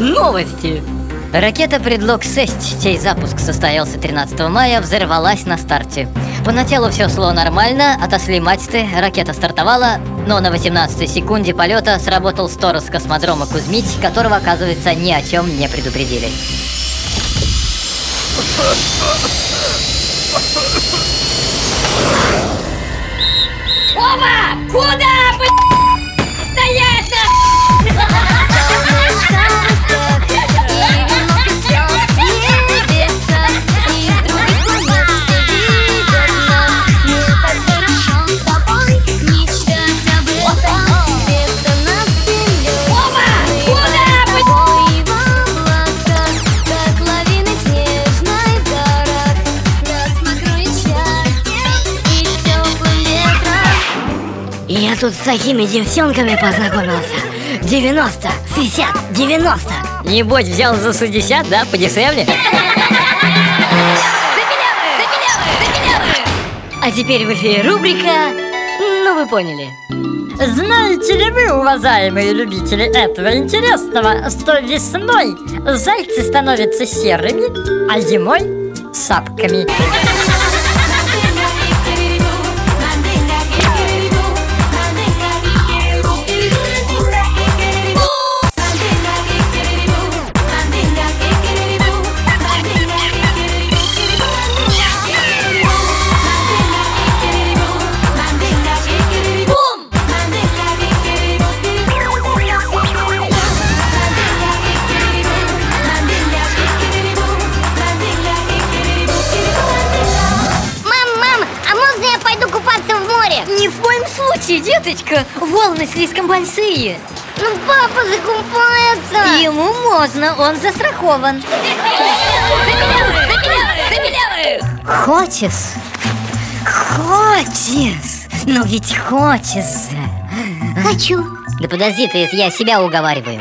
Новости. Ракета «Предлог-6», чей запуск состоялся 13 мая, взорвалась на старте. Поначалу все шло нормально, отошли мачты, ракета стартовала, но на 18-й секунде полета сработал сторож космодрома Кузьмич, которого, оказывается, ни о чем не предупредили. Оба! Куда, Я тут с такими девчонками познакомился 90, 60, 90 Небось, взял за 60, да, подешевле? А теперь в эфире рубрика «Ну вы поняли». Знаете ли вы, уважаемые любители этого интересного, что весной зайцы становятся серыми, а зимой сапками? Море? Ни в коем случае, деточка. Волны слишком большие. Ну папа закупается Ему можно, он застрахован. Хочешь? Хочешь? Ну ведь хочешь Хочу. Да подожди ты, я себя уговариваю.